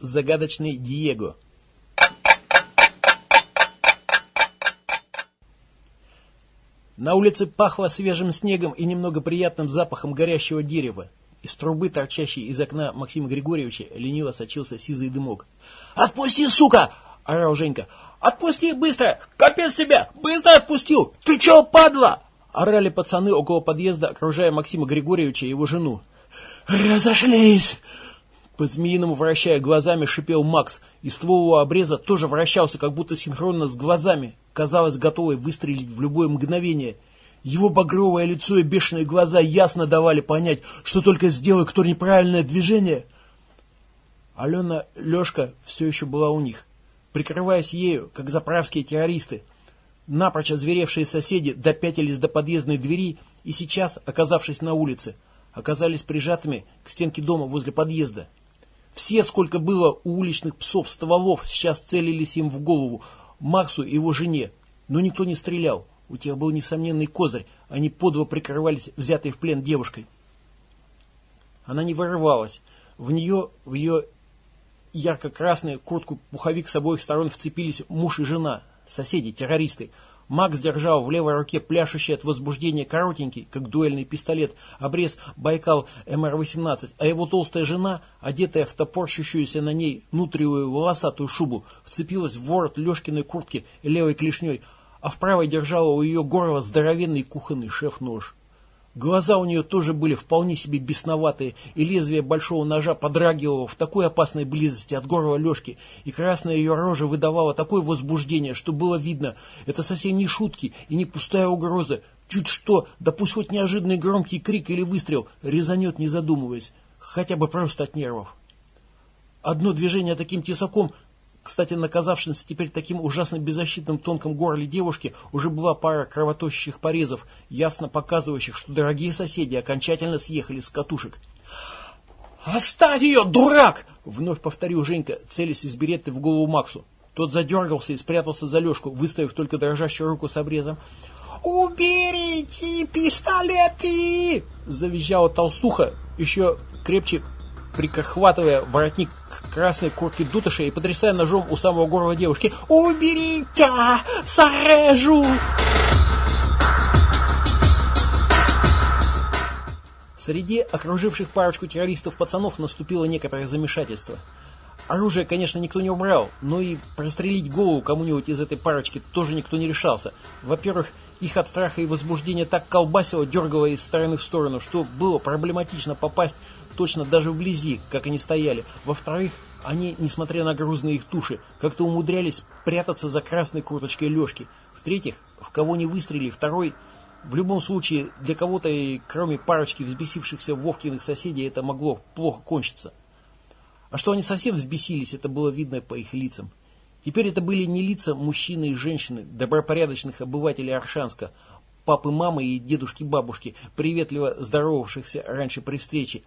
Загадочный Диего. На улице пахло свежим снегом и немного приятным запахом горящего дерева. Из трубы, торчащей из окна Максима Григорьевича, лениво сочился сизый дымок. «Отпусти, сука!» – орал Женька. «Отпусти быстро! Капец тебя! Быстро отпустил! Ты чего, падла?» Орали пацаны около подъезда, окружая Максима Григорьевича и его жену. «Разошлись!» По-змеиному вращая глазами, шипел Макс, и ствол его обреза тоже вращался, как будто синхронно с глазами, казалось, готовый выстрелить в любое мгновение. Его багровое лицо и бешеные глаза ясно давали понять, что только сделай кто неправильное движение. Алена Лешка все еще была у них. Прикрываясь ею, как заправские террористы, напрочь озверевшие соседи допятились до подъездной двери и сейчас, оказавшись на улице, оказались прижатыми к стенке дома возле подъезда. Все, сколько было у уличных псов-стволов, сейчас целились им в голову, Максу и его жене, но никто не стрелял. У тех был несомненный козырь, они подло прикрывались взятой в плен девушкой. Она не вырывалась. В нее, в ее ярко-красную куртку-пуховик с обоих сторон вцепились муж и жена, соседи, террористы. Макс держал в левой руке пляшущий от возбуждения коротенький, как дуэльный пистолет, обрез Байкал МР-18, а его толстая жена, одетая в топорщущуюся на ней нутриевую волосатую шубу, вцепилась в ворот Лешкиной куртки левой клешней, а в правой держала у ее горла здоровенный кухонный шеф-нож. Глаза у нее тоже были вполне себе бесноватые, и лезвие большого ножа подрагивало в такой опасной близости от горла Лешки, и красная ее рожа выдавала такое возбуждение, что было видно, это совсем не шутки и не пустая угроза. Чуть что, да пусть хоть неожиданный громкий крик или выстрел резанет, не задумываясь, хотя бы просто от нервов. Одно движение таким тесаком кстати, наказавшимся теперь таким ужасно беззащитным тонком горле девушки уже была пара кровоточащих порезов, ясно показывающих, что дорогие соседи окончательно съехали с катушек. «Оставь ее, дурак!» — вновь повторил Женька, целясь из береты в голову Максу. Тот задергался и спрятался за Лешку, выставив только дрожащую руку с обрезом. «Уберите пистолеты!» — завизжала толстуха, еще крепче прихватывая воротник красной куртки Дутыша и потрясая ножом у самого горла девушки. «Уберите! Срежу!» Среди окруживших парочку террористов пацанов наступило некоторое замешательство. Оружие, конечно, никто не убрал, но и прострелить голову кому-нибудь из этой парочки тоже никто не решался. Во-первых, их от страха и возбуждения так колбасило, дергало из стороны в сторону, что было проблематично попасть точно даже вблизи, как они стояли. Во-вторых, они, несмотря на грузные их туши, как-то умудрялись прятаться за красной курточкой Лешки. В-третьих, в кого не выстрелили, второй... В любом случае, для кого-то, кроме парочки взбесившихся Вовкиных соседей, это могло плохо кончиться. А что они совсем взбесились, это было видно по их лицам. Теперь это были не лица мужчины и женщины, добропорядочных обывателей Аршанска, папы, мамы и дедушки-бабушки, приветливо здоровавшихся раньше при встрече,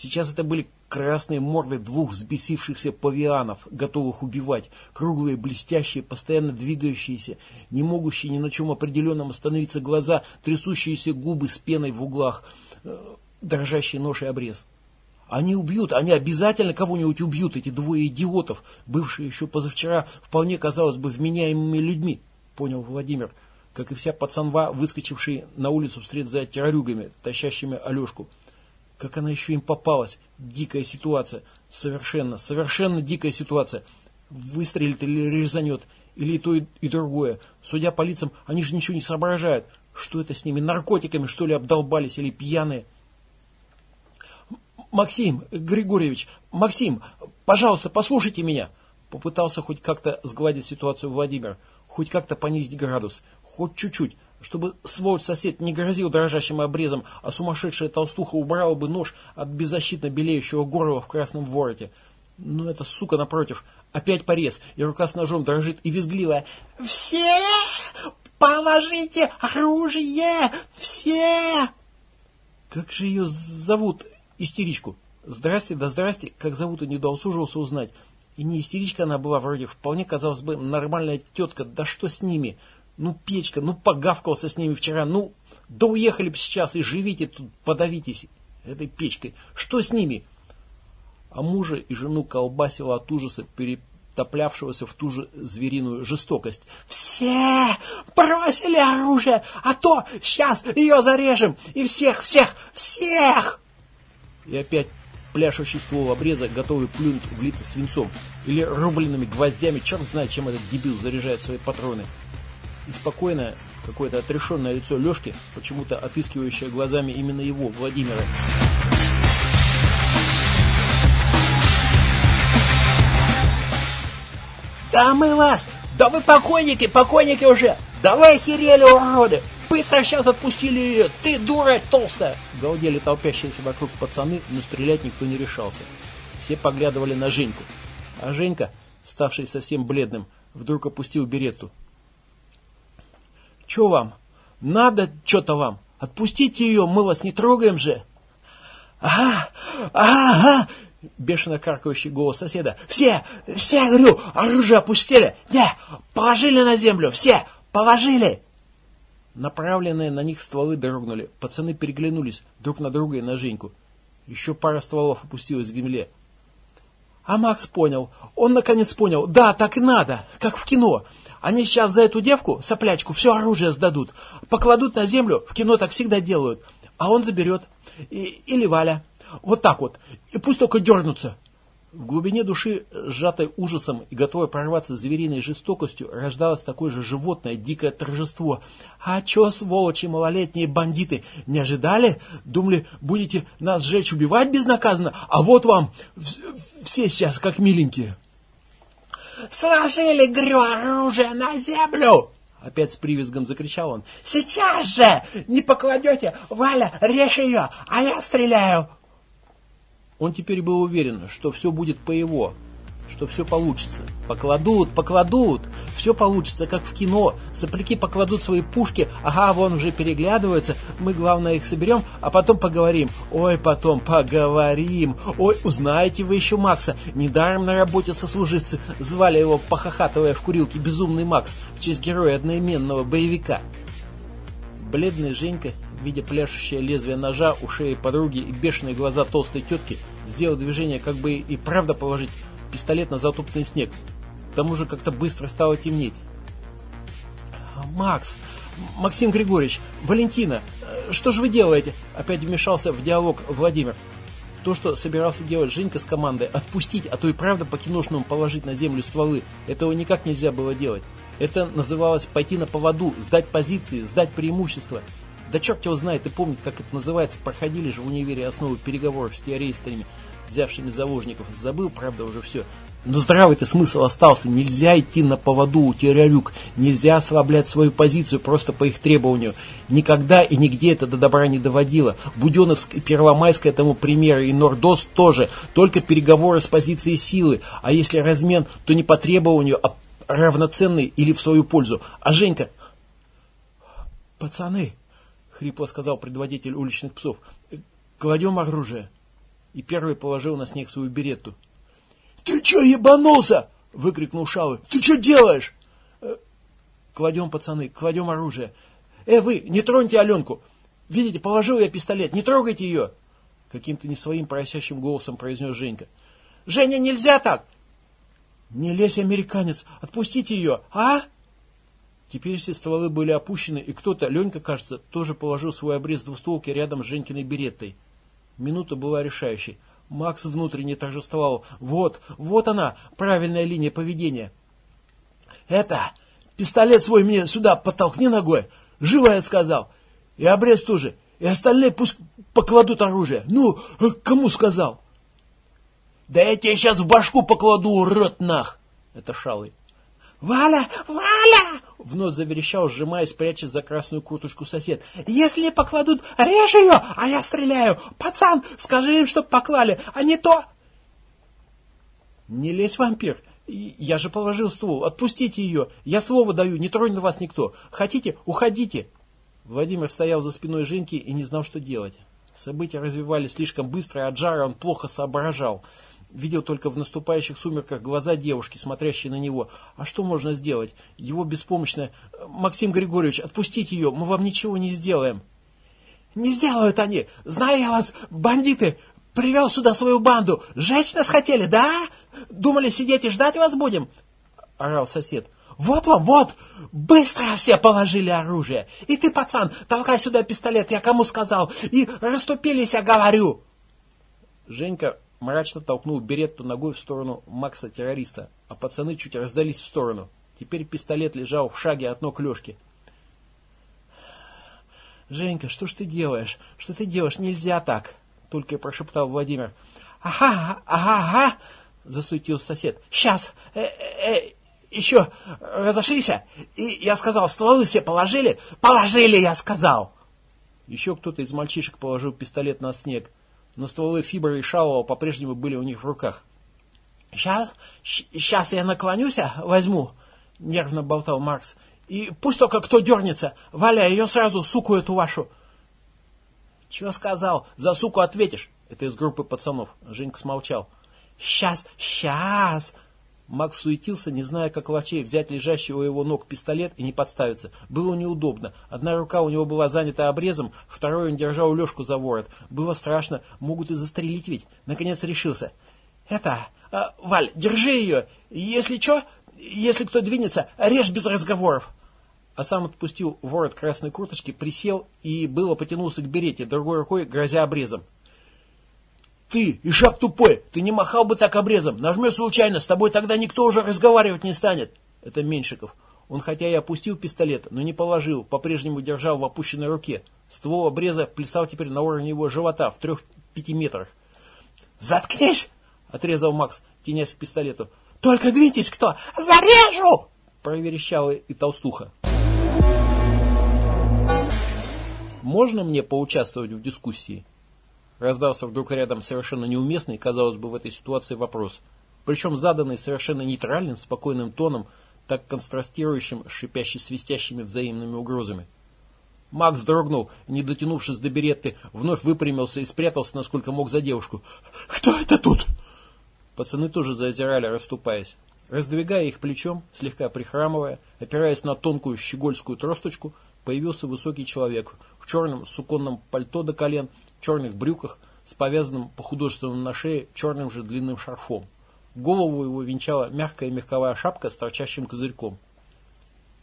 Сейчас это были красные морды двух взбесившихся павианов, готовых убивать, круглые, блестящие, постоянно двигающиеся, не могущие ни на чем определенном остановиться глаза, трясущиеся губы с пеной в углах, э, дрожащий нож и обрез. Они убьют, они обязательно кого-нибудь убьют, эти двое идиотов, бывшие еще позавчера вполне, казалось бы, вменяемыми людьми, понял Владимир, как и вся пацанва, выскочившие на улицу вслед за террорюгами, тащащими Алешку. Как она еще им попалась? Дикая ситуация. Совершенно, совершенно дикая ситуация. Выстрелит или резанет, или и то, и другое. Судя по лицам, они же ничего не соображают. Что это с ними? Наркотиками, что ли, обдолбались или пьяные? Максим Григорьевич, Максим, пожалуйста, послушайте меня. Попытался хоть как-то сгладить ситуацию Владимир, хоть как-то понизить градус, хоть чуть-чуть чтобы сволочь-сосед не грозил дрожащим обрезом, а сумасшедшая толстуха убрала бы нож от беззащитно белеющего горла в красном вороте. Но эта сука, напротив, опять порез, и рука с ножом дрожит и визгливая. «Все! Положите оружие! Все!» Как же ее зовут, истеричку? Здрасте, да здрасте, как зовут и не доусужился узнать. И не истеричка она была вроде, вполне, казалось бы, нормальная тетка, да что с ними? Ну, печка, ну, погавкался с ними вчера, ну, да уехали бы сейчас и живите тут, подавитесь этой печкой. Что с ними? а мужа и жену колбасило от ужаса перетоплявшегося в ту же звериную жестокость. «Все бросили оружие, а то сейчас ее зарежем, и всех, всех, всех!» И опять пляшущий ствол обреза, готовый плюнуть в лица свинцом или рубленными гвоздями, черт знает, чем этот дебил заряжает свои патроны. И спокойное, какое-то отрешенное лицо Лешки, почему-то отыскивающее глазами именно его, Владимира. «Да мы вас! Да вы покойники, покойники уже! Давай охерели, уроды! Быстро сейчас отпустили ее! Ты дура толстая!» Галдели толпящиеся вокруг пацаны, но стрелять никто не решался. Все поглядывали на Женьку. А Женька, ставший совсем бледным, вдруг опустил беретту. «Че вам? Надо что-то вам! Отпустите ее, мы вас не трогаем же!» «Ага, ага!» Бешено каркающий голос соседа. «Все! Все, говорю, оружие опустили! Не! Положили на землю! Все! Положили!» Направленные на них стволы дрогнули. Пацаны переглянулись друг на друга и на Женьку. Еще пара стволов опустилась к земле. А Макс понял. Он наконец понял. Да, так и надо. Как в кино. Они сейчас за эту девку, соплячку, все оружие сдадут. Покладут на землю. В кино так всегда делают. А он заберет. И, или Валя. Вот так вот. И пусть только дернутся. В глубине души, сжатой ужасом и готовой прорваться звериной жестокостью, рождалось такое же животное, дикое торжество. А чё, сволочи, малолетние бандиты, не ожидали? Думали, будете нас сжечь, убивать безнаказанно? А вот вам все сейчас как миленькие. «Сложили, грю, оружие на землю!» Опять с привизгом закричал он. «Сейчас же! Не покладете! Валя, режь ее, а я стреляю!» Он теперь был уверен, что все будет по его, что все получится. Покладут, покладут, все получится, как в кино. Сопляки покладут свои пушки, ага, вон уже переглядываются, мы, главное, их соберем, а потом поговорим. Ой, потом поговорим. Ой, узнаете вы еще Макса. Недаром на работе сослуживцы звали его, похохатывая в курилке, безумный Макс, в честь героя одноименного боевика. Бледная Женька видя пляшущее лезвие ножа у шеи подруги и бешеные глаза толстой тетки, сделал движение, как бы и правда положить пистолет на затоптанный снег. К тому же как-то быстро стало темнеть. «Макс! Максим Григорьевич! Валентина! Что же вы делаете?» Опять вмешался в диалог Владимир. То, что собирался делать Женька с командой, отпустить, а то и правда по-киношному положить на землю стволы, этого никак нельзя было делать. Это называлось пойти на поводу, сдать позиции, сдать преимущество. Да черт его знает и помнит, как это называется. Проходили же в универе основы переговоров с террористами, взявшими заложников. Забыл, правда, уже все. Но здравый-то смысл остался. Нельзя идти на поводу у террорюк. Нельзя ослаблять свою позицию просто по их требованию. Никогда и нигде это до добра не доводило. Буденовск и Первомайская тому примеры, и Нордост тоже. Только переговоры с позиции силы. А если размен, то не по требованию, а равноценный или в свою пользу. А Женька... Пацаны, хрипло сказал предводитель уличных псов. «Кладем оружие». И первый положил на снег свою беретту. «Ты че, ебанулся?» — выкрикнул Шалы. «Ты что делаешь?» «Э, «Кладем, пацаны, кладем оружие». «Э, вы, не троньте Аленку! Видите, положил я пистолет, не трогайте ее!» Каким-то не своим просящим голосом произнес Женька. «Женя, нельзя так!» «Не лезь, американец, отпустите ее, а?» Теперь все стволы были опущены, и кто-то, Ленька, кажется, тоже положил свой обрез двустволки рядом с Женькиной береттой. Минута была решающей. Макс внутренне торжествовал. Вот, вот она, правильная линия поведения. Это, пистолет свой мне сюда подтолкни ногой. Живо я сказал. И обрез тоже. И остальные пусть покладут оружие. Ну, кому сказал? Да я тебе сейчас в башку покладу, урод нах. Это шалый. «Валя! Валя!» — вновь заверещал, сжимаясь, пряча за красную курточку сосед. «Если не покладут, режь ее, а я стреляю! Пацан, скажи им, чтоб поклали, а не то...» «Не лезь, вампир! Я же положил ствол, отпустите ее! Я слово даю, не тронет вас никто! Хотите, уходите!» Владимир стоял за спиной Женьки и не знал, что делать. События развивались слишком быстро, а от жара он плохо соображал видел только в наступающих сумерках глаза девушки, смотрящей на него. А что можно сделать? Его беспомощно... Максим Григорьевич, отпустите ее, мы вам ничего не сделаем. Не сделают они! Знаю я вас, бандиты! Привел сюда свою банду. Сжечь нас хотели, да? Думали, сидеть и ждать вас будем? Орал сосед. Вот вам, вот! Быстро все положили оружие. И ты, пацан, толкай сюда пистолет, я кому сказал. И расступились, я говорю. Женька мрачно толкнул Беретту ногой в сторону Макса-террориста, а пацаны чуть раздались в сторону. Теперь пистолет лежал в шаге от ног Лешки. «Женька, что ж ты делаешь? Что ты делаешь? Нельзя так!» Только и прошептал Владимир. «Ага, ага, ага!» Засуетился сосед. «Сейчас! Э, э, э, еще разошлись, и я сказал, стволы все положили? Положили, я сказал!» Еще кто-то из мальчишек положил пистолет на снег, но стволы Фибра и Шалова по-прежнему были у них в руках. «Сейчас, сейчас я наклонюсь, а, возьму», — нервно болтал Маркс. «И пусть только кто дернется, Валя, ее сразу, суку эту вашу». «Чего сказал? За суку ответишь!» Это из группы пацанов. Женька смолчал. «Сейчас, сейчас!» Макс суетился, не зная, как ловчей взять лежащий у его ног пистолет и не подставиться. Было неудобно. Одна рука у него была занята обрезом, второй он держал Лешку за ворот. Было страшно, могут и застрелить ведь. Наконец решился. «Это... Э, Валь, держи ее! Если что, если кто двинется, режь без разговоров!» а сам отпустил ворот красной курточки, присел и было потянулся к берете, другой рукой грозя обрезом. «Ты, ишак тупой, ты не махал бы так обрезом, нажмешь случайно, с тобой тогда никто уже разговаривать не станет!» Это Меньшиков. Он хотя и опустил пистолет, но не положил, по-прежнему держал в опущенной руке. Ствол обреза плясал теперь на уровне его живота в трех-пяти метрах. «Заткнись!» — отрезал Макс, тенясь к пистолету. «Только двиньтесь кто! Зарежу!» — проверещала и толстуха. «Можно мне поучаствовать в дискуссии?» Раздался вдруг рядом совершенно неуместный, казалось бы, в этой ситуации вопрос. Причем заданный совершенно нейтральным, спокойным тоном, так контрастирующим с шипящей-свистящими взаимными угрозами. Макс дрогнул, не дотянувшись до беретты, вновь выпрямился и спрятался, насколько мог, за девушку. «Кто это тут?» Пацаны тоже заозирали, расступаясь. Раздвигая их плечом, слегка прихрамывая, опираясь на тонкую щегольскую тросточку, появился высокий человек в черном суконном пальто до колен, черных брюках с повязанным по художественному на шее черным же длинным шарфом. Голову его венчала мягкая меховая шапка с торчащим козырьком.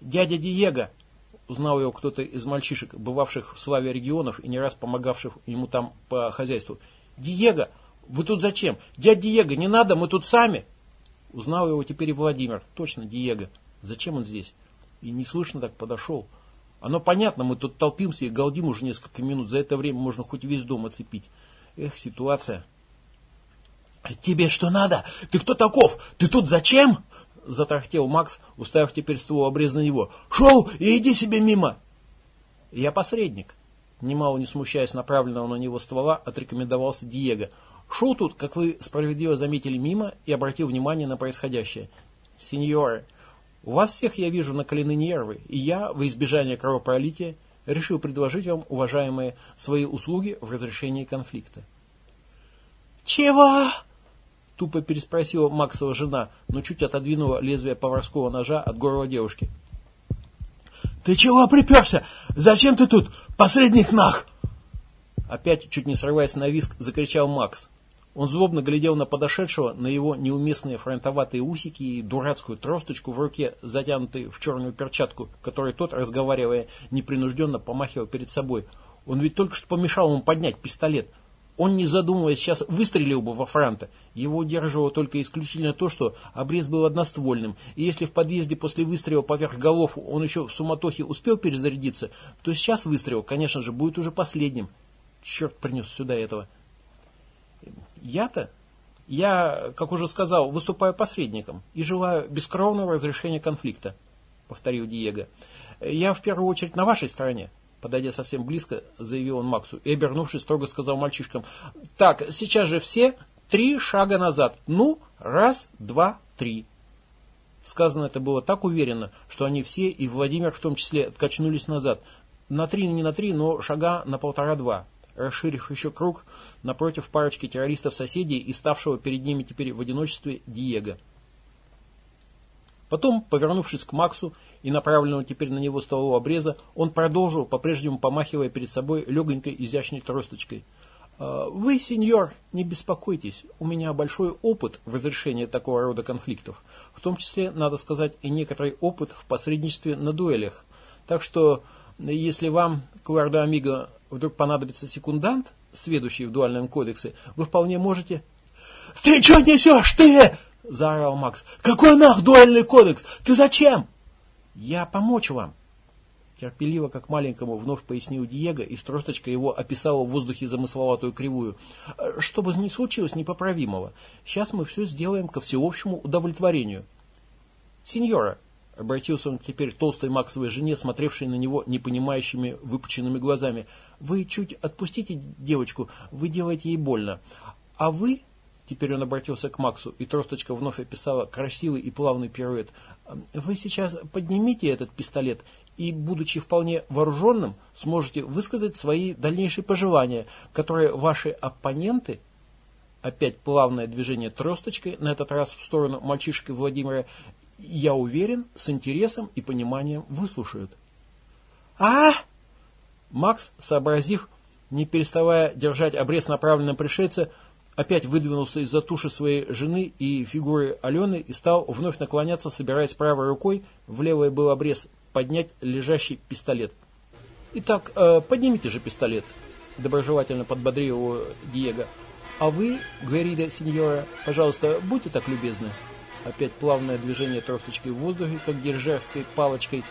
«Дядя Диего!» — узнал его кто-то из мальчишек, бывавших в славе регионов и не раз помогавших ему там по хозяйству. «Диего! Вы тут зачем? Дядя Диего, не надо, мы тут сами!» Узнал его теперь и Владимир. Точно, Диего. Зачем он здесь? И неслышно так подошел. Оно понятно, мы тут толпимся и галдим уже несколько минут. За это время можно хоть весь дом оцепить. Эх, ситуация. «А тебе что надо? Ты кто таков? Ты тут зачем? Затрахтел Макс, уставив теперь ствол обрез на него. Шел и иди себе мимо. Я посредник. Немало не смущаясь направленного на него ствола, отрекомендовался Диего. Шел тут, как вы справедливо заметили, мимо и обратил внимание на происходящее. Сеньоры, у вас всех, я вижу, накалены нервы, и я, во избежание кровопролития, решил предложить вам, уважаемые, свои услуги в разрешении конфликта. «Чего?» – тупо переспросила Максова жена, но чуть отодвинула лезвие поварского ножа от горла девушки. «Ты чего приперся? Зачем ты тут? Посредник нах!» Опять, чуть не срываясь на виск, закричал Макс. Он злобно глядел на подошедшего, на его неуместные фронтоватые усики и дурацкую тросточку в руке, затянутой в черную перчатку, которой тот, разговаривая непринужденно, помахивал перед собой. Он ведь только что помешал ему поднять пистолет. Он, не задумываясь, сейчас выстрелил бы во франта. Его удерживало только исключительно то, что обрез был одноствольным, и если в подъезде после выстрела поверх голов он еще в суматохе успел перезарядиться, то сейчас выстрел, конечно же, будет уже последним. Черт принес сюда этого. Я-то, я, как уже сказал, выступаю посредником и желаю бескровного разрешения конфликта, повторил Диего. Я в первую очередь на вашей стороне. Подойдя совсем близко, заявил он Максу и, обернувшись, строго сказал мальчишкам. Так, сейчас же все три шага назад. Ну, раз, два, три. Сказано это было так уверенно, что они все, и Владимир в том числе, откачнулись назад. На три, не на три, но шага на полтора-два расширив еще круг напротив парочки террористов-соседей и ставшего перед ними теперь в одиночестве Диего. Потом, повернувшись к Максу и направленного теперь на него стволу обреза, он продолжил, по-прежнему помахивая перед собой легонькой изящной тросточкой. «А, вы, сеньор, не беспокойтесь, у меня большой опыт в разрешении такого рода конфликтов, в том числе, надо сказать, и некоторый опыт в посредничестве на дуэлях. Так что, если вам, Квардо Амиго, вдруг понадобится секундант, сведущий в дуальном кодексе, вы вполне можете... «Ты что несешь, ты?» – заорал Макс. «Какой нах дуальный кодекс? Ты зачем?» «Я помочь вам», Терпеливо, как маленькому, вновь пояснил Диего, и строчка его описала в воздухе замысловатую кривую. «Что бы ни случилось непоправимого, сейчас мы все сделаем ко всеобщему удовлетворению». «Сеньора», — обратился он теперь толстой Максовой жене, смотревшей на него непонимающими выпученными глазами, «вы чуть отпустите девочку, вы делаете ей больно. А вы...» Теперь он обратился к Максу, и тросточка вновь описала красивый и плавный пируэт. «Вы сейчас поднимите этот пистолет и, будучи вполне вооруженным, сможете высказать свои дальнейшие пожелания, которые ваши оппоненты, опять плавное движение тросточкой, на этот раз в сторону мальчишки Владимира, я уверен, с интересом и пониманием выслушают. а Макс, сообразив, не переставая держать обрез направленным пришельца, опять выдвинулся из-за туши своей жены и фигуры Алены и стал вновь наклоняться, собираясь правой рукой, в левой был обрез, поднять лежащий пистолет. «Итак, э, поднимите же пистолет», – доброжелательно подбодрил его Диего. «А вы, Гверида сеньора, пожалуйста, будьте так любезны». Опять плавное движение тросточкой в воздухе, как дирижерской палочкой.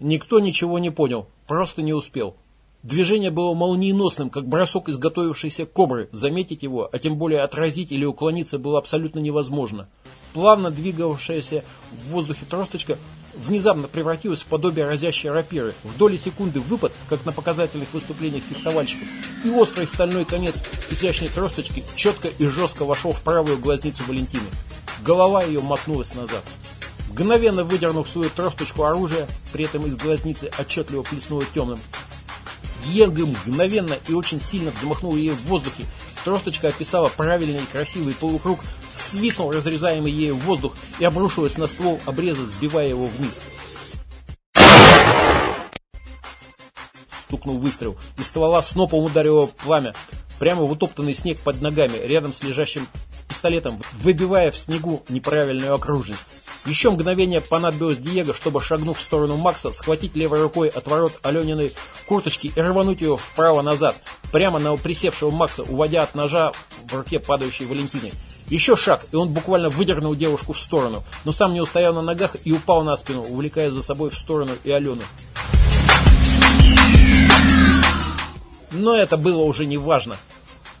Никто ничего не понял, просто не успел. Движение было молниеносным, как бросок изготовившейся кобры. Заметить его, а тем более отразить или уклониться было абсолютно невозможно. Плавно двигавшаяся в воздухе тросточка внезапно превратилась в подобие разящей рапиры. В доли секунды выпад, как на показательных выступлениях фехтовальщиков, и острый стальной конец изящной тросточки четко и жестко вошел в правую глазницу Валентины. Голова ее мотнулась назад. Мгновенно выдернув свою тросточку оружия, при этом из глазницы отчетливо плеснуло темным, Диего мгновенно и очень сильно взмахнул ей в воздухе. Тросточка описала правильный и красивый полукруг, свистнул разрезаемый ею воздух и обрушилась на ствол обреза, сбивая его вниз. Стукнул выстрел. Из ствола снопом ударило пламя. Прямо в утоптанный снег под ногами, рядом с лежащим пистолетом, выбивая в снегу неправильную окружность. Еще мгновение понадобилось Диего, чтобы, шагнув в сторону Макса, схватить левой рукой от ворот Алениной курточки и рвануть ее вправо-назад, прямо на присевшего Макса, уводя от ножа в руке падающей Валентины. Еще шаг, и он буквально выдернул девушку в сторону, но сам не устоял на ногах и упал на спину, увлекая за собой в сторону и Алену. Но это было уже не важно.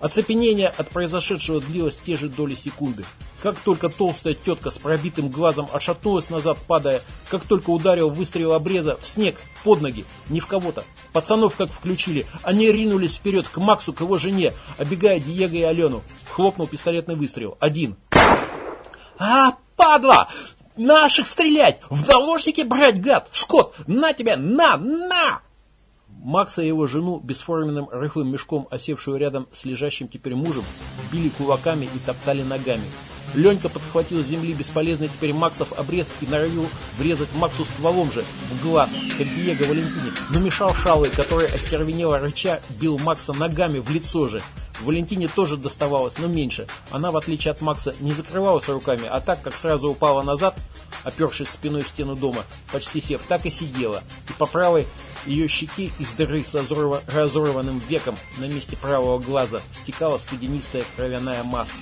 Оцепенение от произошедшего длилось те же доли секунды. Как только толстая тетка с пробитым глазом отшатнулась назад, падая, как только ударил выстрел обреза в снег, под ноги, не в кого-то. Пацанов как включили, они ринулись вперед к Максу, к его жене, обегая Диего и Алену. Хлопнул пистолетный выстрел. Один. «А, падла! Наших стрелять! В наложники брать, гад! Скот! На тебя! На! На!» Макса и его жену, бесформенным рыхлым мешком, осевшую рядом с лежащим теперь мужем, били кулаками и топтали ногами. Ленька подхватил с земли бесполезный теперь Максов обрез и норовил врезать Максу стволом же в глаз, как Диего Валентине, но мешал Шалый, который остервенело рыча бил Макса ногами в лицо же. Валентине тоже доставалось, но меньше. Она, в отличие от Макса, не закрывалась руками, а так, как сразу упала назад, опершись спиной в стену дома, почти сев, так и сидела. И по правой ее щеки из дыры с разорванным веком на месте правого глаза стекала студенистая кровяная масса.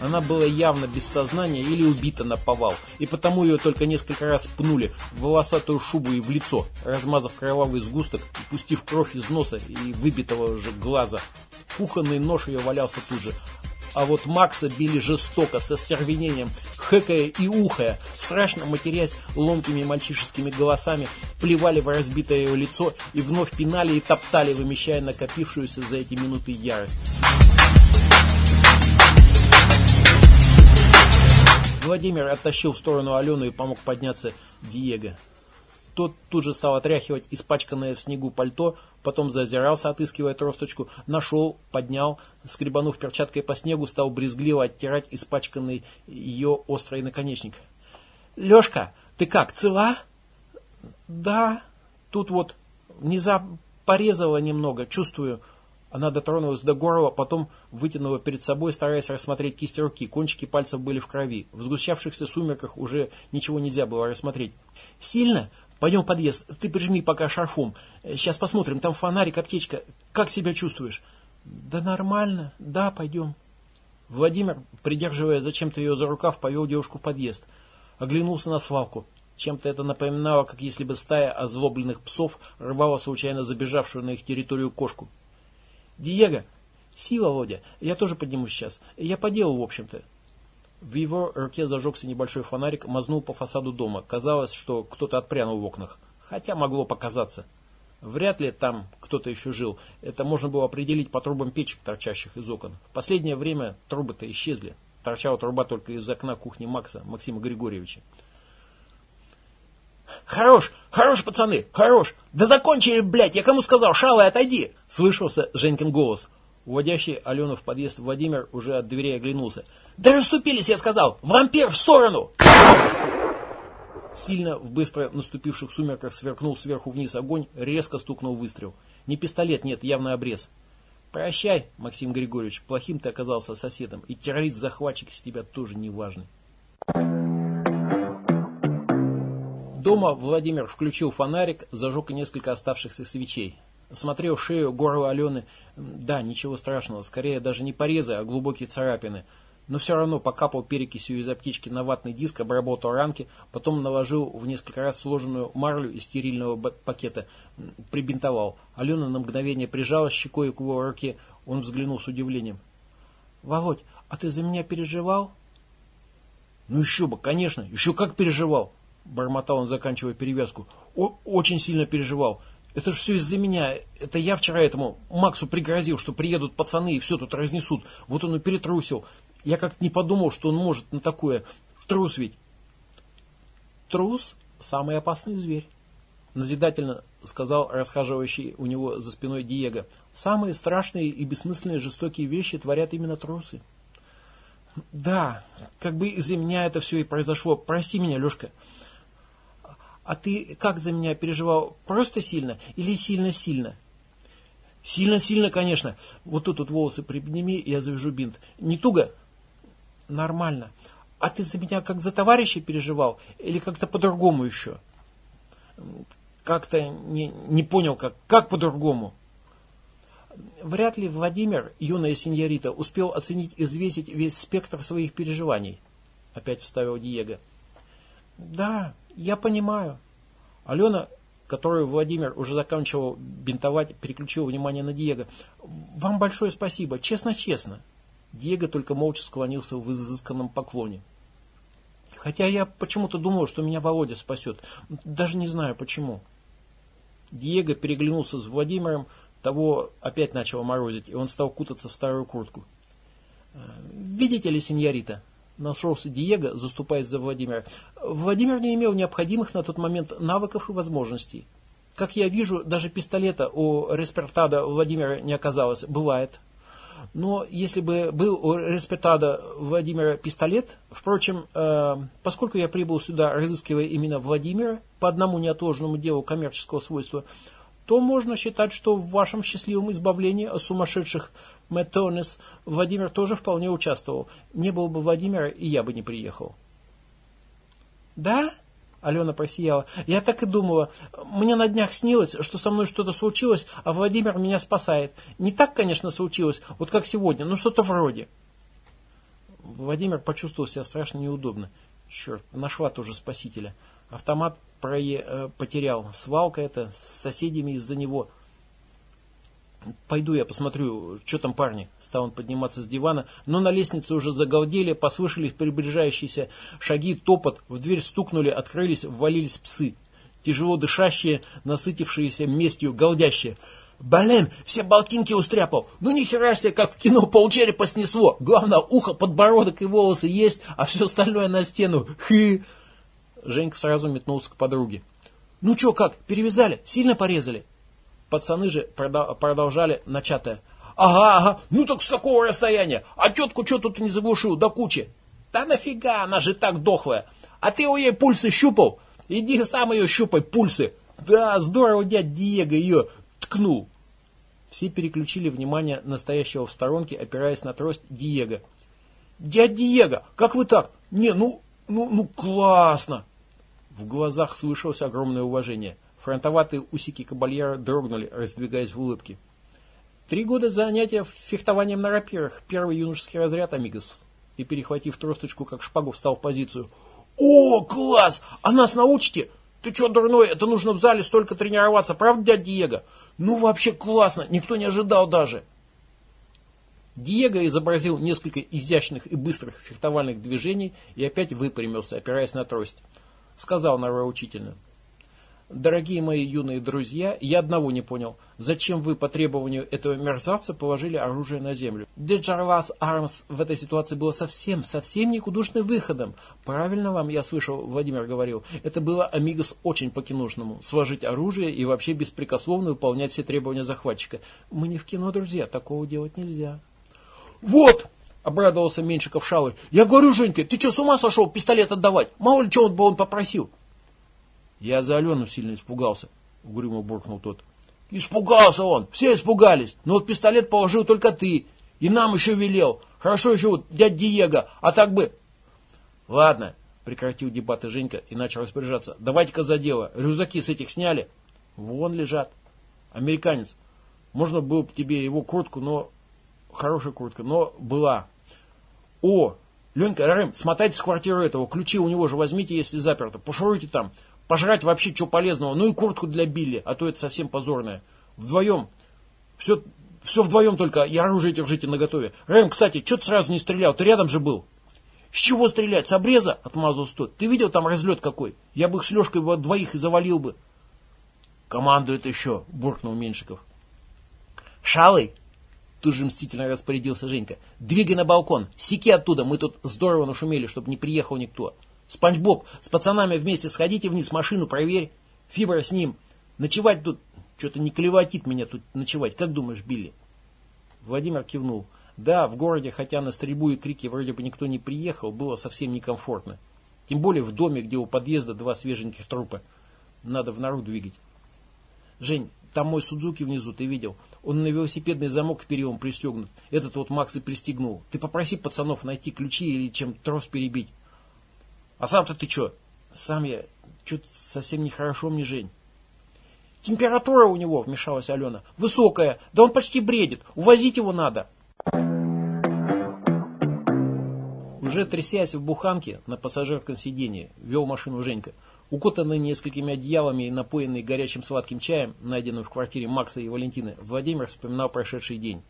Она была явно без сознания или убита на повал, и потому ее только несколько раз пнули в волосатую шубу и в лицо, размазав кровавый сгусток и пустив кровь из носа и выбитого уже глаза. Кухонный нож ее валялся тут же, а вот Макса били жестоко, со стервенением, хэкая и ухая, страшно матерясь ломкими мальчишескими голосами, плевали в разбитое его лицо и вновь пинали и топтали, вымещая накопившуюся за эти минуты ярость. Владимир оттащил в сторону Алену и помог подняться Диего. Тот тут же стал отряхивать испачканное в снегу пальто, потом зазирался, отыскивая тросточку, нашел, поднял, скребанув перчаткой по снегу, стал брезгливо оттирать испачканный ее острый наконечник. «Лешка, ты как, цела?» «Да, тут вот Внезапно порезала немного, чувствую. Она дотронулась до горла, потом вытянула перед собой, стараясь рассмотреть кисть руки. Кончики пальцев были в крови. В сгущавшихся сумерках уже ничего нельзя было рассмотреть. «Сильно? Пойдем в подъезд. Ты прижми пока шарфом. Сейчас посмотрим. Там фонарик, аптечка. Как себя чувствуешь?» «Да нормально. Да, пойдем». Владимир, придерживая зачем-то ее за рукав, повел девушку в подъезд. Оглянулся на свалку. Чем-то это напоминало, как если бы стая озлобленных псов рвала случайно забежавшую на их территорию кошку. «Диего!» «Си, Володя, я тоже поднимусь сейчас. Я по делу, в общем-то». В его руке зажегся небольшой фонарик, мазнул по фасаду дома. Казалось, что кто-то отпрянул в окнах. Хотя могло показаться. Вряд ли там кто-то еще жил. Это можно было определить по трубам печек, торчащих из окон. В последнее время трубы-то исчезли. Торчала труба только из окна кухни Макса, Максима Григорьевича. «Хорош! Хорош, пацаны! Хорош! Да закончили, блядь! Я кому сказал? Шалый, отойди!» Слышался Женькин голос. Уводящий Алену в подъезд Владимир уже от дверей оглянулся. «Да расступились, я сказал! Вампир в сторону!» Сильно в быстро наступивших сумерках сверкнул сверху вниз огонь, резко стукнул выстрел. Не пистолет, нет, явно обрез. «Прощай, Максим Григорьевич, плохим ты оказался соседом, и террорист-захватчик с тебя тоже не важный». Дома Владимир включил фонарик, зажег несколько оставшихся свечей. Смотрел шею, горло Алены. Да, ничего страшного, скорее даже не порезы, а глубокие царапины. Но все равно покапал перекисью из аптечки на ватный диск, обработал ранки, потом наложил в несколько раз сложенную марлю из стерильного пакета, прибинтовал. Алена на мгновение прижалась щекой к его руке, он взглянул с удивлением. «Володь, а ты за меня переживал?» «Ну еще бы, конечно, еще как переживал!» Бормотал он, заканчивая перевязку. Очень сильно переживал. Это же все из-за меня. Это я вчера этому Максу пригрозил, что приедут пацаны и все тут разнесут. Вот он и перетрусил. Я как-то не подумал, что он может на такое. Трус ведь. Трус – самый опасный зверь. Назидательно сказал расхаживающий у него за спиной Диего. Самые страшные и бессмысленные жестокие вещи творят именно трусы. Да, как бы из-за меня это все и произошло. Прости меня, Лешка. А ты как за меня переживал? Просто сильно или сильно-сильно? Сильно-сильно, конечно. Вот тут вот волосы приподними, я завяжу бинт. Не туго? Нормально. А ты за меня как за товарища переживал? Или как-то по-другому еще? Как-то не, не понял, как, как по-другому. Вряд ли Владимир, юная сеньорита, успел оценить и взвесить весь спектр своих переживаний. Опять вставил Диего. Да, я понимаю. Алена, которую Владимир уже заканчивал бинтовать, переключила внимание на Диего. Вам большое спасибо, честно-честно. Диего только молча склонился в изысканном поклоне. Хотя я почему-то думал, что меня Володя спасет. Даже не знаю почему. Диего переглянулся с Владимиром, того опять начало морозить, и он стал кутаться в старую куртку. «Видите ли, сеньорита?» Нашелся Диего, заступаясь за Владимира. Владимир не имел необходимых на тот момент навыков и возможностей. Как я вижу, даже пистолета у Респертада Владимира не оказалось. Бывает. Но если бы был у Респертада Владимира пистолет, впрочем, э, поскольку я прибыл сюда, разыскивая именно Владимира по одному неотложному делу коммерческого свойства, то можно считать, что в вашем счастливом избавлении от сумасшедших Метонес Владимир тоже вполне участвовал. Не было бы Владимира, и я бы не приехал. Да? Алена просияла. Я так и думала. Мне на днях снилось, что со мной что-то случилось, а Владимир меня спасает. Не так, конечно, случилось, вот как сегодня, но что-то вроде. Владимир почувствовал себя страшно неудобно. Черт, нашла тоже спасителя. Автомат прое, э, потерял. Свалка это, с соседями из-за него. Пойду я посмотрю, что там парни. Стал он подниматься с дивана, но на лестнице уже загалдели, послышались приближающиеся шаги, топот, в дверь стукнули, открылись, ввалились псы. Тяжело дышащие, насытившиеся местью, голдящие. Блин, все болтинки устряпал. Ну нихера себе, как в кино полчерепа снесло. Главное, ухо, подбородок и волосы есть, а все остальное на стену. Хы. Женька сразу метнулся к подруге. Ну что, как, перевязали? Сильно порезали? Пацаны же продолжали начатое. Ага, ага, ну так с такого расстояния. А тетку что тут не заглушил до кучи? Да нафига, она же так дохлая. А ты у ей пульсы щупал? Иди сам ее щупай, пульсы. Да, здорово дядь Диего ее ткнул. Все переключили внимание настоящего в сторонке, опираясь на трость Диего. «Дядь Диего, как вы так? Не, ну, ну, ну, классно!» В глазах слышалось огромное уважение. Фронтоватые усики кабальера дрогнули, раздвигаясь в улыбке. Три года занятия фехтованием на рапирах. Первый юношеский разряд, амигос. И, перехватив тросточку, как шпагу, встал в позицию. «О, класс! А нас научите? Ты что, дурной? Это нужно в зале столько тренироваться, правда, дядя Диего? Ну, вообще классно! Никто не ожидал даже!» Диего изобразил несколько изящных и быстрых фехтовальных движений и опять выпрямился, опираясь на трость. Сказал нравоучительно. Дорогие мои юные друзья, я одного не понял. Зачем вы по требованию этого мерзавца положили оружие на землю? Деджарлас Армс в этой ситуации было совсем, совсем никудушным выходом. Правильно вам, я слышал, Владимир говорил. Это было амигос очень по-киношному. Сложить оружие и вообще беспрекословно выполнять все требования захватчика. Мы не в кино, друзья, такого делать нельзя. Вот! Обрадовался Меньшиков Шалый. Я говорю, Женька, ты что, с ума сошел пистолет отдавать? Мало ли, чего он бы он попросил. Я за Алену сильно испугался, угрюмо буркнул тот. Испугался он, все испугались. Но вот пистолет положил только ты. И нам еще велел. Хорошо еще вот дядь Диего, а так бы... Ладно, прекратил дебаты Женька и начал распоряжаться. Давайте-ка за дело. Рюкзаки с этих сняли. Вон лежат. Американец. Можно было бы тебе его куртку, но... Хорошая куртка, но была. О, Ленька, Рэм, смотайтесь в квартиру этого. Ключи у него же возьмите, если заперто. Пошуруйте там. Пожрать вообще что полезного. Ну и куртку для Билли, а то это совсем позорное. Вдвоем. Все, все вдвоем только, и оружие держите наготове. Рэм, кстати, что ты сразу не стрелял? Ты рядом же был. С чего стрелять? С обреза? Отмазался тот. Ты видел там разлет какой? Я бы их с Лешкой двоих и завалил бы. Командует еще, буркнул Меньшиков. Шалый, тут же мстительно распорядился Женька. Двигай на балкон, секи оттуда, мы тут здорово нашумели, чтобы не приехал никто. Спанч Боб, с пацанами вместе сходите вниз, машину проверь. Фибра с ним. Ночевать тут... Что-то не клеватит меня тут ночевать. Как думаешь, Билли? Владимир кивнул. Да, в городе, хотя на стрельбу и крики вроде бы никто не приехал, было совсем некомфортно. Тем более в доме, где у подъезда два свеженьких трупа. Надо в нору двигать. Жень, там мой Судзуки внизу, ты видел? Он на велосипедный замок к периом пристегнут. Этот вот Макс и пристегнул. Ты попроси пацанов найти ключи или чем трос перебить. А сам-то ты что? Сам я что-то совсем нехорошо мне, Жень. Температура у него, вмешалась Алена, высокая, да он почти бредит, увозить его надо. Уже трясясь в буханке на пассажирском сиденье, вел машину Женька, укутанный несколькими одеялами и напоенный горячим сладким чаем, найденным в квартире Макса и Валентины, Владимир вспоминал прошедший день.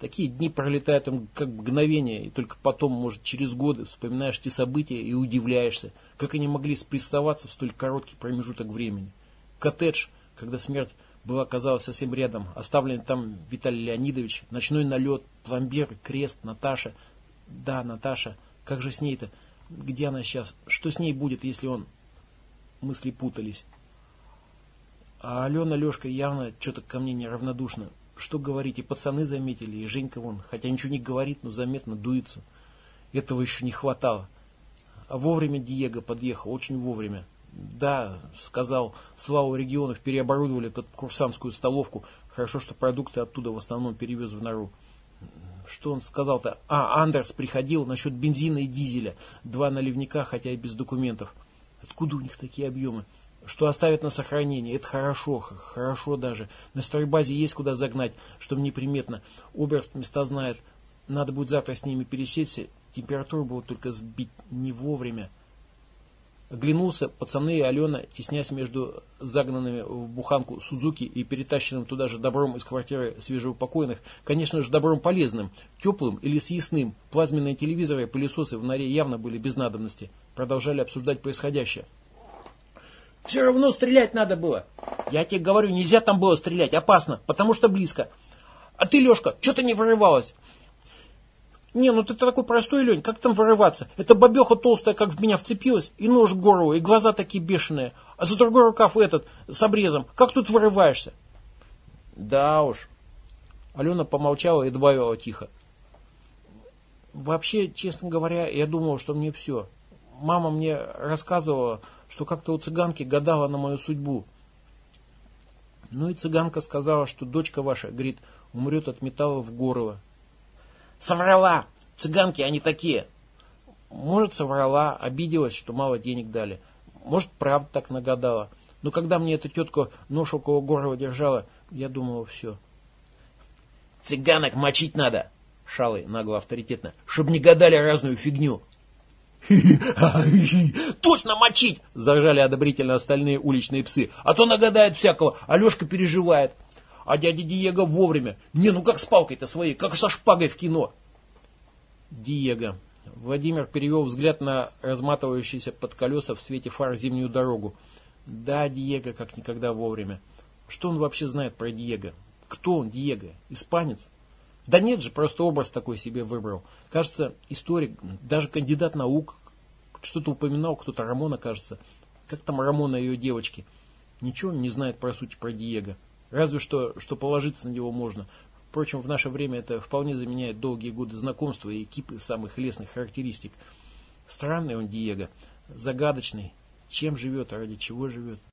Такие дни пролетают там как мгновение, и только потом, может, через годы вспоминаешь те события и удивляешься, как они могли спрессоваться в столь короткий промежуток времени. Коттедж, когда смерть была, казалось, совсем рядом, оставлен там Виталий Леонидович, ночной налет, пломбир, крест, Наташа. Да, Наташа, как же с ней-то? Где она сейчас? Что с ней будет, если он... Мысли путались. А Алена, Лешка явно что-то ко мне неравнодушно. Что говорить, и пацаны заметили, и Женька вон, хотя ничего не говорит, но заметно дуется. Этого еще не хватало. А вовремя Диего подъехал, очень вовремя. Да, сказал, славу регионов переоборудовали под курсантскую столовку. Хорошо, что продукты оттуда в основном перевез в нору. Что он сказал-то? А, Андерс приходил насчет бензина и дизеля. Два наливника, хотя и без документов. Откуда у них такие объемы? Что оставят на сохранение. Это хорошо, хорошо даже. На стройбазе есть куда загнать, чтобы неприметно. Оберст места знает. Надо будет завтра с ними пересечься. Температуру было только сбить не вовремя. Оглянулся, пацаны и Алена, теснясь между загнанными в буханку Судзуки и перетащенным туда же добром из квартиры свежеупокойных, конечно же, добром полезным, теплым или съестным. Плазменные телевизоры и пылесосы в норе явно были без надобности. Продолжали обсуждать происходящее. Все равно стрелять надо было. Я тебе говорю, нельзя там было стрелять, опасно, потому что близко. А ты, Лешка, что ты не вырывалась? Не, ну ты такой простой, Лень, как там вырываться? Эта бабеха толстая, как в меня вцепилась, и нож в горло, и глаза такие бешеные. А за другой рукав этот, с обрезом. Как тут вырываешься? Да уж. Алена помолчала и добавила тихо. Вообще, честно говоря, я думал, что мне все. Мама мне рассказывала, что как-то у цыганки гадала на мою судьбу. Ну и цыганка сказала, что дочка ваша, говорит, умрет от металла в горло. Соврала! Цыганки, они такие. Может, соврала, обиделась, что мало денег дали. Может, правда так нагадала. Но когда мне эта тетка нож около горла держала, я думала, все. Цыганок мочить надо, шалый нагло авторитетно, чтобы не гадали разную фигню. Точно мочить! Заржали одобрительно остальные уличные псы. А то нагадает всякого. Алешка переживает. А дядя Диего вовремя. Не, ну как с палкой-то своей, как со шпагой в кино. Диего. Владимир перевел взгляд на разматывающийся под колеса в свете фар зимнюю дорогу. Да, Диего как никогда вовремя. Что он вообще знает про Диего? Кто он, Диего? Испанец? Да нет же, просто образ такой себе выбрал. Кажется, историк, даже кандидат наук, что-то упоминал, кто-то Рамона, кажется. Как там Рамона и ее девочки? Ничего не знает, про сути, про Диего. Разве что, что положиться на него можно. Впрочем, в наше время это вполне заменяет долгие годы знакомства и кипы самых лестных характеристик. Странный он Диего, загадочный. Чем живет, ради чего живет.